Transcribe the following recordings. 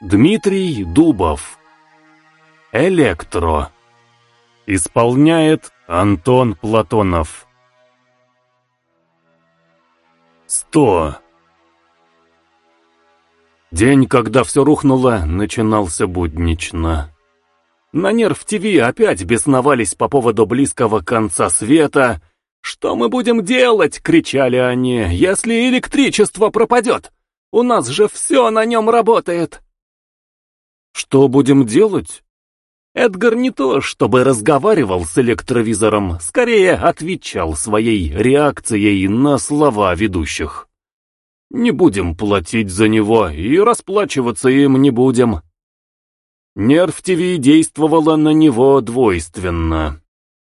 Дмитрий Дубов. Электро. Исполняет Антон Платонов. Сто. День, когда все рухнуло, начинался буднично. На Нерв ТВ опять бесновались по поводу близкого конца света. «Что мы будем делать?» — кричали они, — «если электричество пропадет? У нас же все на нем работает!» Что будем делать? Эдгар не то, чтобы разговаривал с электровизором, скорее отвечал своей реакцией на слова ведущих. Не будем платить за него и расплачиваться им не будем. Нерв ТВ действовала на него двойственно.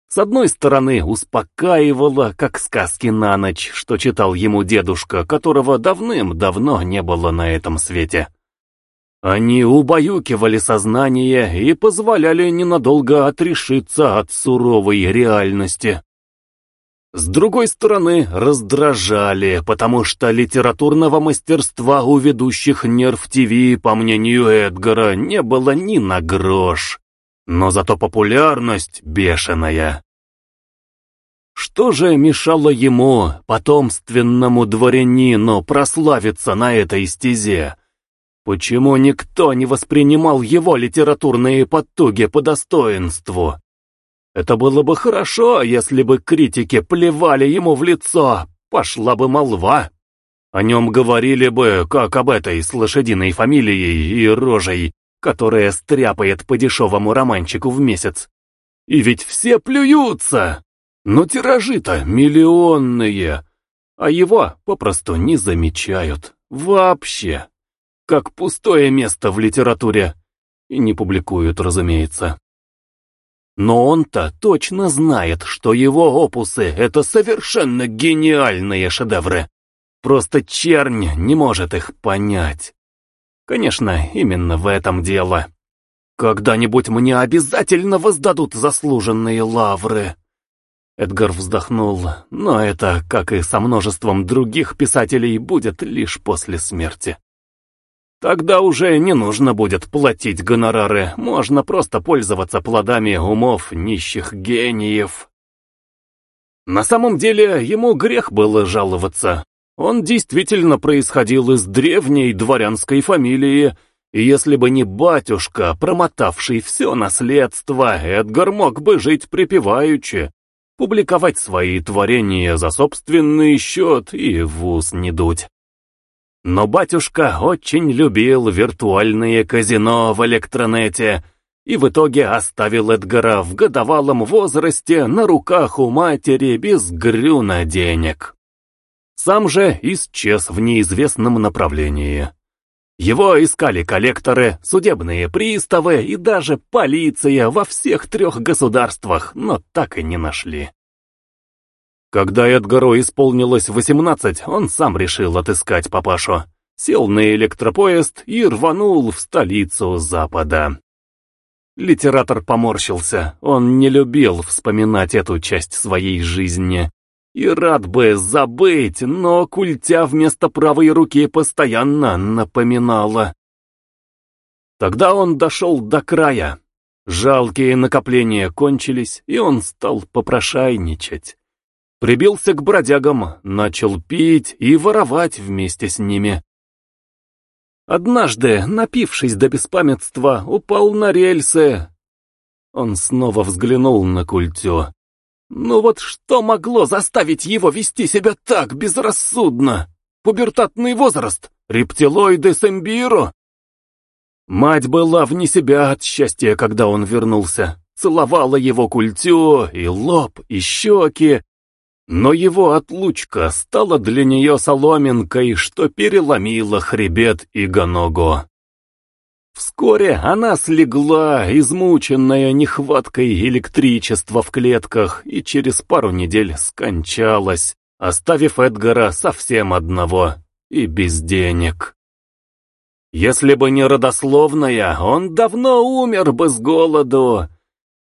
С одной стороны, успокаивала, как сказки на ночь, что читал ему дедушка, которого давным-давно не было на этом свете. Они убаюкивали сознание и позволяли ненадолго отрешиться от суровой реальности. С другой стороны, раздражали, потому что литературного мастерства у ведущих Нерв ТВ, по мнению Эдгара, не было ни на грош, но зато популярность бешеная. Что же мешало ему, потомственному дворянину, прославиться на этой стезе? Почему никто не воспринимал его литературные потуги по достоинству? Это было бы хорошо, если бы критики плевали ему в лицо, пошла бы молва. О нем говорили бы, как об этой с лошадиной фамилией и рожей, которая стряпает по дешевому романчику в месяц. И ведь все плюются! Но тиражи-то миллионные, а его попросту не замечают. Вообще как пустое место в литературе. И не публикуют, разумеется. Но он-то точно знает, что его опусы — это совершенно гениальные шедевры. Просто чернь не может их понять. Конечно, именно в этом дело. Когда-нибудь мне обязательно воздадут заслуженные лавры. Эдгар вздохнул, но это, как и со множеством других писателей, будет лишь после смерти. Тогда уже не нужно будет платить гонорары, можно просто пользоваться плодами умов нищих гениев. На самом деле, ему грех было жаловаться. Он действительно происходил из древней дворянской фамилии, и если бы не батюшка, промотавший все наследство, Эдгар мог бы жить припеваючи, публиковать свои творения за собственный счет и в ус не дуть. Но батюшка очень любил виртуальные казино в электронете и в итоге оставил Эдгара в годовалом возрасте на руках у матери без грюна денег. Сам же исчез в неизвестном направлении. Его искали коллекторы, судебные приставы и даже полиция во всех трех государствах, но так и не нашли. Когда Эдгару исполнилось 18, он сам решил отыскать папашу. Сел на электропоезд и рванул в столицу Запада. Литератор поморщился, он не любил вспоминать эту часть своей жизни. И рад бы забыть, но культя вместо правой руки постоянно напоминала. Тогда он дошел до края. Жалкие накопления кончились, и он стал попрошайничать. Прибился к бродягам, начал пить и воровать вместе с ними. Однажды, напившись до беспамятства, упал на рельсы. Он снова взглянул на культю. Ну вот что могло заставить его вести себя так безрассудно? Пубертатный возраст? Рептилоиды с имбиру? Мать была вне себя от счастья, когда он вернулся. Целовала его культю, и лоб, и щеки, но его отлучка стала для нее соломинкой, что переломила хребет и гоногу. Вскоре она слегла, измученная нехваткой электричества в клетках, и через пару недель скончалась, оставив Эдгара совсем одного и без денег. Если бы не родословная, он давно умер бы с голоду,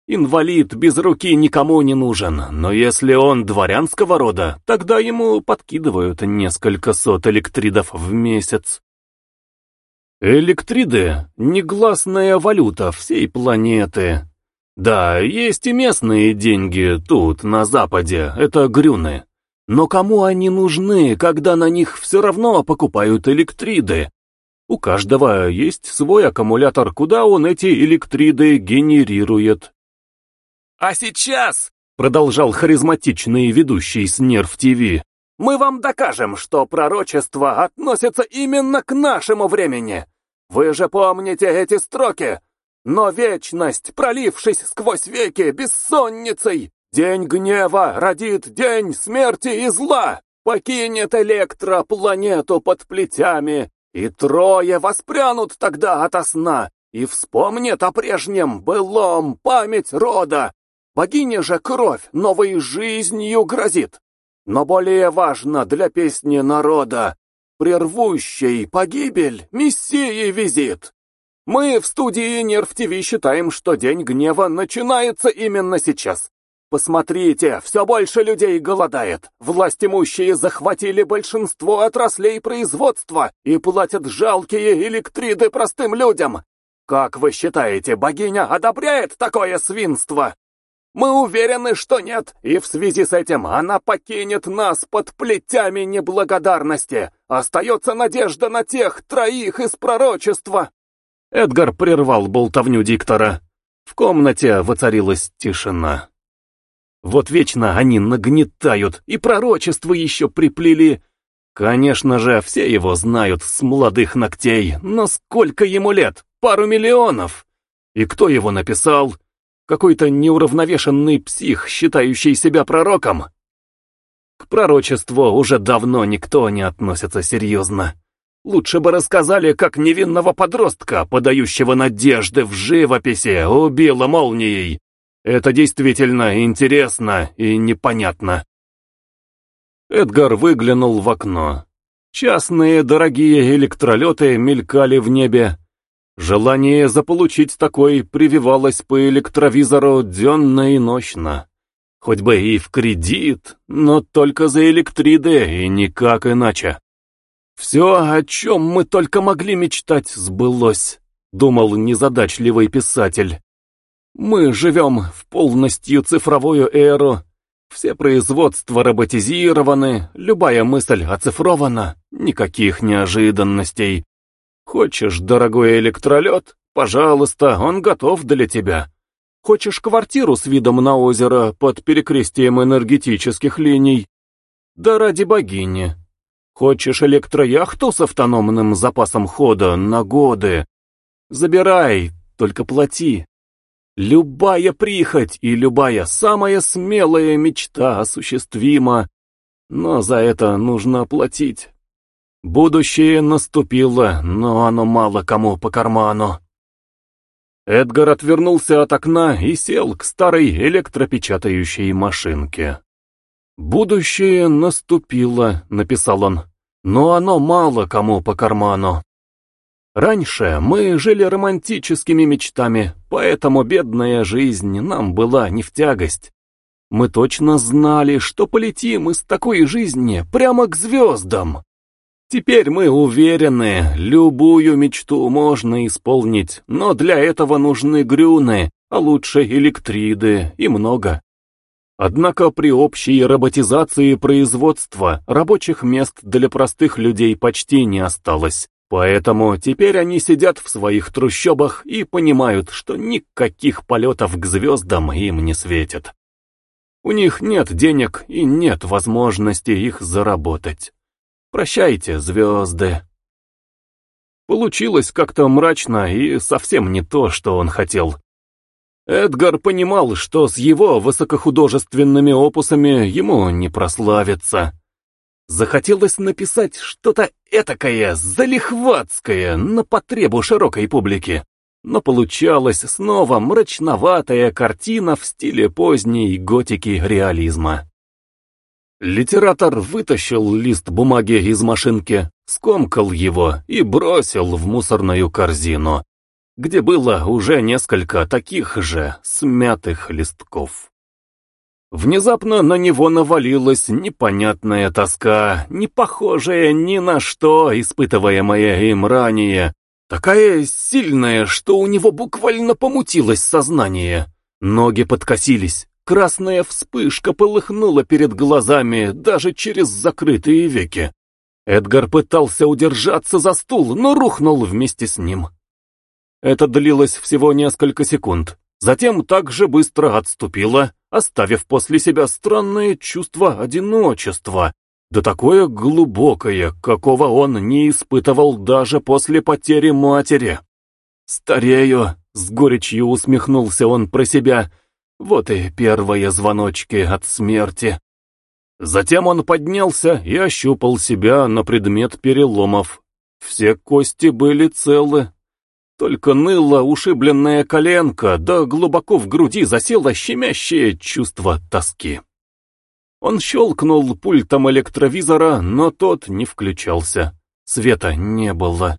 Инвалид без руки никому не нужен, но если он дворянского рода, тогда ему подкидывают несколько сот электридов в месяц. Электриды — негласная валюта всей планеты. Да, есть и местные деньги тут, на Западе, это грюны. Но кому они нужны, когда на них все равно покупают электриды? У каждого есть свой аккумулятор, куда он эти электриды генерирует. «А сейчас», — продолжал харизматичный ведущий с Нерв ТВ, «мы вам докажем, что пророчество относится именно к нашему времени. Вы же помните эти строки? Но вечность, пролившись сквозь веки бессонницей, день гнева родит день смерти и зла, покинет электро планету под плетями, и трое воспрянут тогда ото сна, и вспомнит о прежнем былом память рода. Богиня же кровь новой жизнью грозит. Но более важно для песни народа, прервущей погибель, мессии визит. Мы в студии Нерв ТВ считаем, что День Гнева начинается именно сейчас. Посмотрите, все больше людей голодает. Власть имущие захватили большинство отраслей производства и платят жалкие электриды простым людям. Как вы считаете, богиня одобряет такое свинство? Мы уверены, что нет, и в связи с этим она покинет нас под плетями неблагодарности. Остается надежда на тех троих из пророчества. Эдгар прервал болтовню диктора. В комнате воцарилась тишина. Вот вечно они нагнетают, и пророчество еще приплели. Конечно же, все его знают с молодых ногтей, но сколько ему лет? Пару миллионов. И кто его написал? Какой-то неуравновешенный псих, считающий себя пророком? К пророчеству уже давно никто не относится серьезно. Лучше бы рассказали, как невинного подростка, подающего надежды в живописи, убило молнией. Это действительно интересно и непонятно. Эдгар выглянул в окно. Частные дорогие электролеты мелькали в небе. Желание заполучить такой прививалось по электровизору денно и ночно. Хоть бы и в кредит, но только за электриды и никак иначе. «Все, о чем мы только могли мечтать, сбылось», — думал незадачливый писатель. «Мы живем в полностью цифровую эру. Все производства роботизированы, любая мысль оцифрована, никаких неожиданностей. Хочешь дорогой электролет? Пожалуйста, он готов для тебя. Хочешь квартиру с видом на озеро под перекрестием энергетических линий? Да ради богини, Хочешь электрояхту с автономным запасом хода на годы? Забирай, только плати. Любая прихоть и любая самая смелая мечта осуществима, но за это нужно платить. Будущее наступило, но оно мало кому по карману. Эдгар отвернулся от окна и сел к старой электропечатающей машинке. «Будущее наступило», — написал он, — «но оно мало кому по карману». Раньше мы жили романтическими мечтами, поэтому бедная жизнь нам была не в тягость. Мы точно знали, что полетим из такой жизни прямо к звездам. Теперь мы уверены, любую мечту можно исполнить, но для этого нужны грюны, а лучше электриды и много. Однако при общей роботизации производства рабочих мест для простых людей почти не осталось. Поэтому теперь они сидят в своих трущобах и понимают, что никаких полетов к звездам им не светит. У них нет денег и нет возможности их заработать. Прощайте, звезды. Получилось как-то мрачно и совсем не то, что он хотел. Эдгар понимал, что с его высокохудожественными опусами ему не прославиться. Захотелось написать что-то этакое, залихватское, на потребу широкой публики. Но получалась снова мрачноватая картина в стиле поздней готики реализма. Литератор вытащил лист бумаги из машинки, скомкал его и бросил в мусорную корзину, где было уже несколько таких же смятых листков. Внезапно на него навалилась непонятная тоска, не похожая ни на что, испытываемая им ранее, Такая сильная, что у него буквально помутилось сознание. Ноги подкосились, красная вспышка полыхнула перед глазами даже через закрытые веки. Эдгар пытался удержаться за стул, но рухнул вместе с ним. Это длилось всего несколько секунд. Затем так же быстро отступило, оставив после себя странное чувство одиночества, да такое глубокое, какого он не испытывал даже после потери матери. «Старею», — с горечью усмехнулся он про себя, — «вот и первые звоночки от смерти». Затем он поднялся и ощупал себя на предмет переломов. Все кости были целы. Только ныла ушибленная коленка, да глубоко в груди засело щемящее чувство тоски. Он щелкнул пультом электровизора, но тот не включался. Света не было.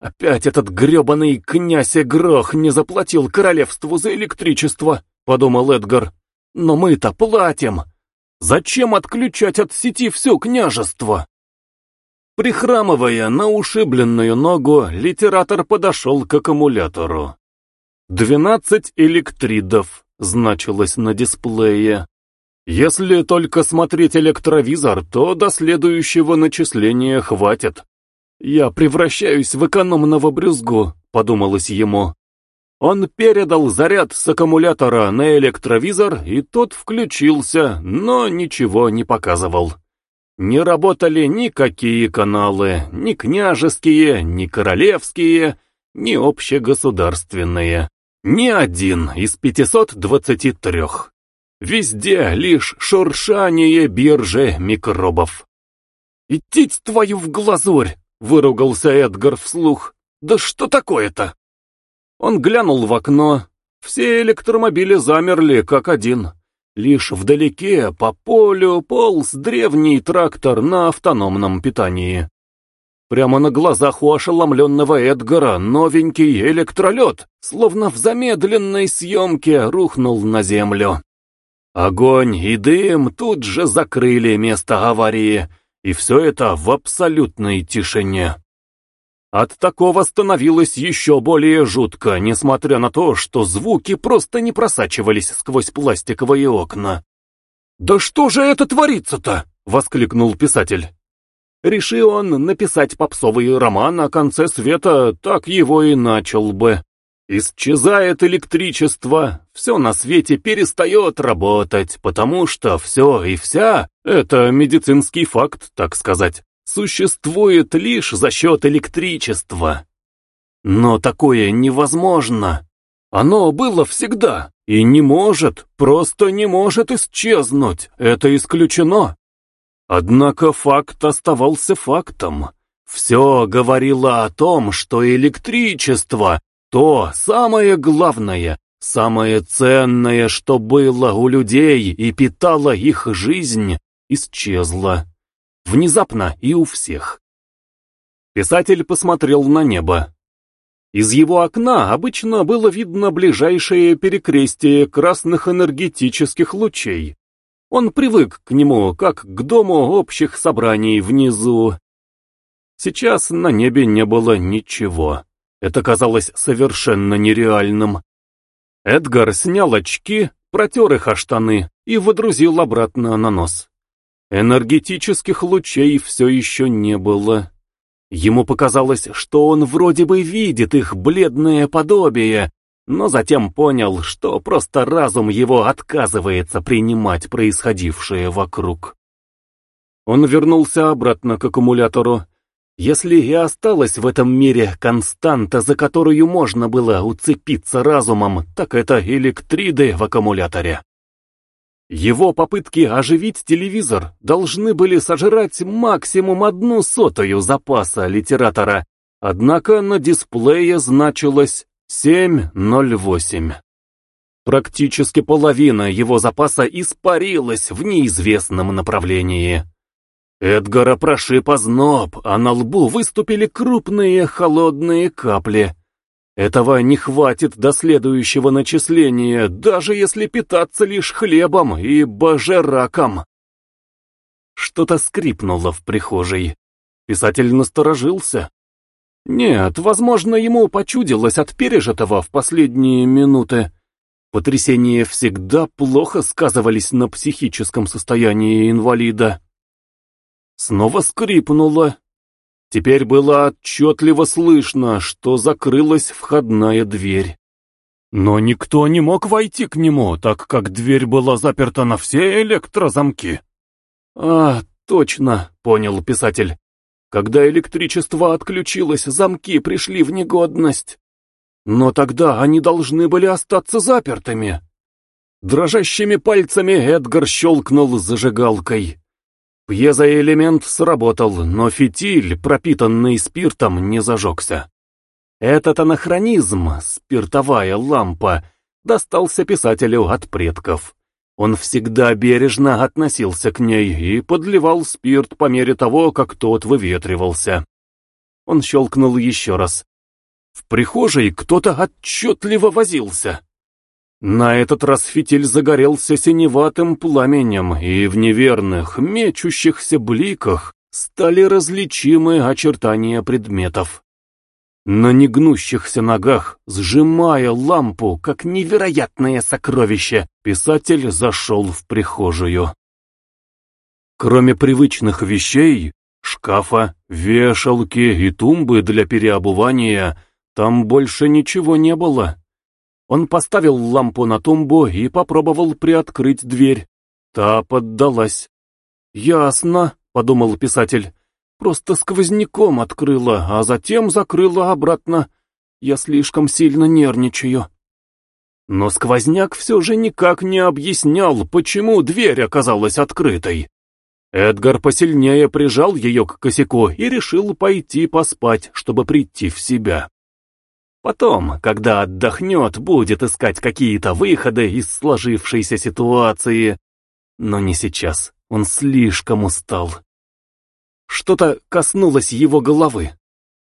Опять этот гребаный князь Игрох не заплатил королевству за электричество, подумал Эдгар. Но мы-то платим. Зачем отключать от сети все княжество? Прихрамывая на ушибленную ногу, литератор подошел к аккумулятору. «Двенадцать электридов» значилось на дисплее. Если только смотреть электровизор, то до следующего начисления хватит. «Я превращаюсь в экономного брюзгу», — подумалось ему. Он передал заряд с аккумулятора на электровизор, и тот включился, но ничего не показывал. Не работали никакие каналы, ни княжеские, ни королевские, ни общегосударственные. Ни один из 523. Везде лишь шуршание биржи микробов. «Идти твою в глазурь!» — выругался Эдгар вслух. «Да что такое-то?» Он глянул в окно. Все электромобили замерли, как один. Лишь вдалеке по полю полз древний трактор на автономном питании. Прямо на глазах у ошеломленного Эдгара новенький электролет, словно в замедленной съемке, рухнул на землю. Огонь и дым тут же закрыли место аварии, и все это в абсолютной тишине. От такого становилось еще более жутко, несмотря на то, что звуки просто не просачивались сквозь пластиковые окна. «Да что же это творится-то?» — воскликнул писатель. Реши он написать попсовый роман о конце света, так его и начал бы. Исчезает электричество, все на свете перестает работать, потому что все и вся — это медицинский факт, так сказать, существует лишь за счет электричества. Но такое невозможно. Оно было всегда и не может, просто не может исчезнуть, это исключено. Однако факт оставался фактом. Все говорило о том, что электричество то самое главное, самое ценное, что было у людей и питало их жизнь, исчезло. Внезапно и у всех. Писатель посмотрел на небо. Из его окна обычно было видно ближайшее перекрестие красных энергетических лучей. Он привык к нему, как к дому общих собраний внизу. Сейчас на небе не было ничего. Это казалось совершенно нереальным. Эдгар снял очки, протер их о штаны и водрузил обратно на нос. Энергетических лучей все еще не было. Ему показалось, что он вроде бы видит их бледное подобие, но затем понял, что просто разум его отказывается принимать происходившее вокруг. Он вернулся обратно к аккумулятору если и осталась в этом мире константа, за которую можно было уцепиться разумом, так это электриды в аккумуляторе. Его попытки оживить телевизор должны были сожрать максимум одну сотую запаса литератора, однако на дисплее значилось 708. Практически половина его запаса испарилась в неизвестном направлении. Эдгара прошиб озноб, а на лбу выступили крупные холодные капли. Этого не хватит до следующего начисления, даже если питаться лишь хлебом и божераком. Что-то скрипнуло в прихожей. Писатель насторожился. Нет, возможно, ему почудилось от пережитого в последние минуты. Потрясения всегда плохо сказывались на психическом состоянии инвалида. Снова скрипнуло. Теперь было отчетливо слышно, что закрылась входная дверь. Но никто не мог войти к нему, так как дверь была заперта на все электрозамки. «А, точно», — понял писатель. «Когда электричество отключилось, замки пришли в негодность. Но тогда они должны были остаться запертыми». Дрожащими пальцами Эдгар щелкнул зажигалкой. Пьезоэлемент сработал, но фитиль, пропитанный спиртом, не зажегся. Этот анахронизм, спиртовая лампа, достался писателю от предков. Он всегда бережно относился к ней и подливал спирт по мере того, как тот выветривался. Он щелкнул еще раз. В прихожей кто-то отчетливо возился. На этот раз фитиль загорелся синеватым пламенем, и в неверных, мечущихся бликах стали различимы очертания предметов. На негнущихся ногах, сжимая лампу, как невероятное сокровище, писатель зашел в прихожую. Кроме привычных вещей, шкафа, вешалки и тумбы для переобувания, там больше ничего не было. Он поставил лампу на тумбу и попробовал приоткрыть дверь. Та поддалась. «Ясно», — подумал писатель. «Просто сквозняком открыла, а затем закрыла обратно. Я слишком сильно нервничаю». Но сквозняк все же никак не объяснял, почему дверь оказалась открытой. Эдгар посильнее прижал ее к косяку и решил пойти поспать, чтобы прийти в себя. Потом, когда отдохнет, будет искать какие-то выходы из сложившейся ситуации. Но не сейчас, он слишком устал. Что-то коснулось его головы.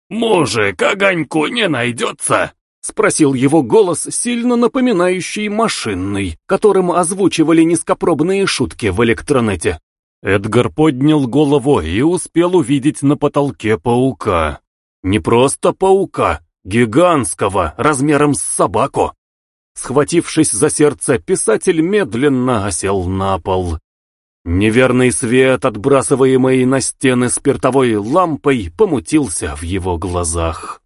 «Мужик, огоньку не найдется?» — спросил его голос, сильно напоминающий машинный, которым озвучивали низкопробные шутки в электронете. Эдгар поднял голову и успел увидеть на потолке паука. Не просто паука, Гигантского, размером с собаку. Схватившись за сердце, писатель медленно осел на пол. Неверный свет, отбрасываемый на стены спиртовой лампой, помутился в его глазах.